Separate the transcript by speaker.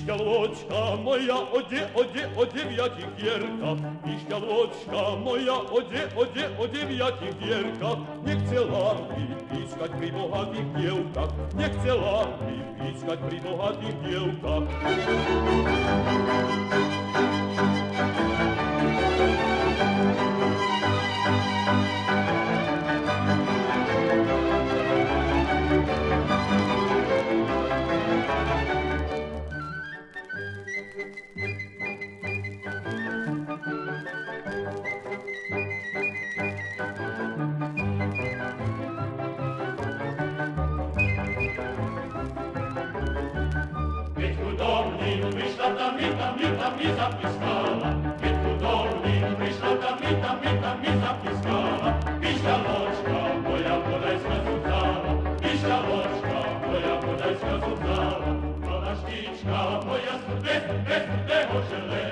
Speaker 1: Піщалочка моя, оде, оде, о дев'ятикірка, Піщалочка моя, оде, оде, о дев'ятикірка, Не хотіла припискать при богатих дівках, Не хотіла припискать при богатих дівках.
Speaker 2: Вышла міта, мі там від и запискала. Ведь міта міта и запискала. Пищалочка моя подайська зузала, Пищалочка моя подайська зузала. Молода штічка моя суде, де, де, де, де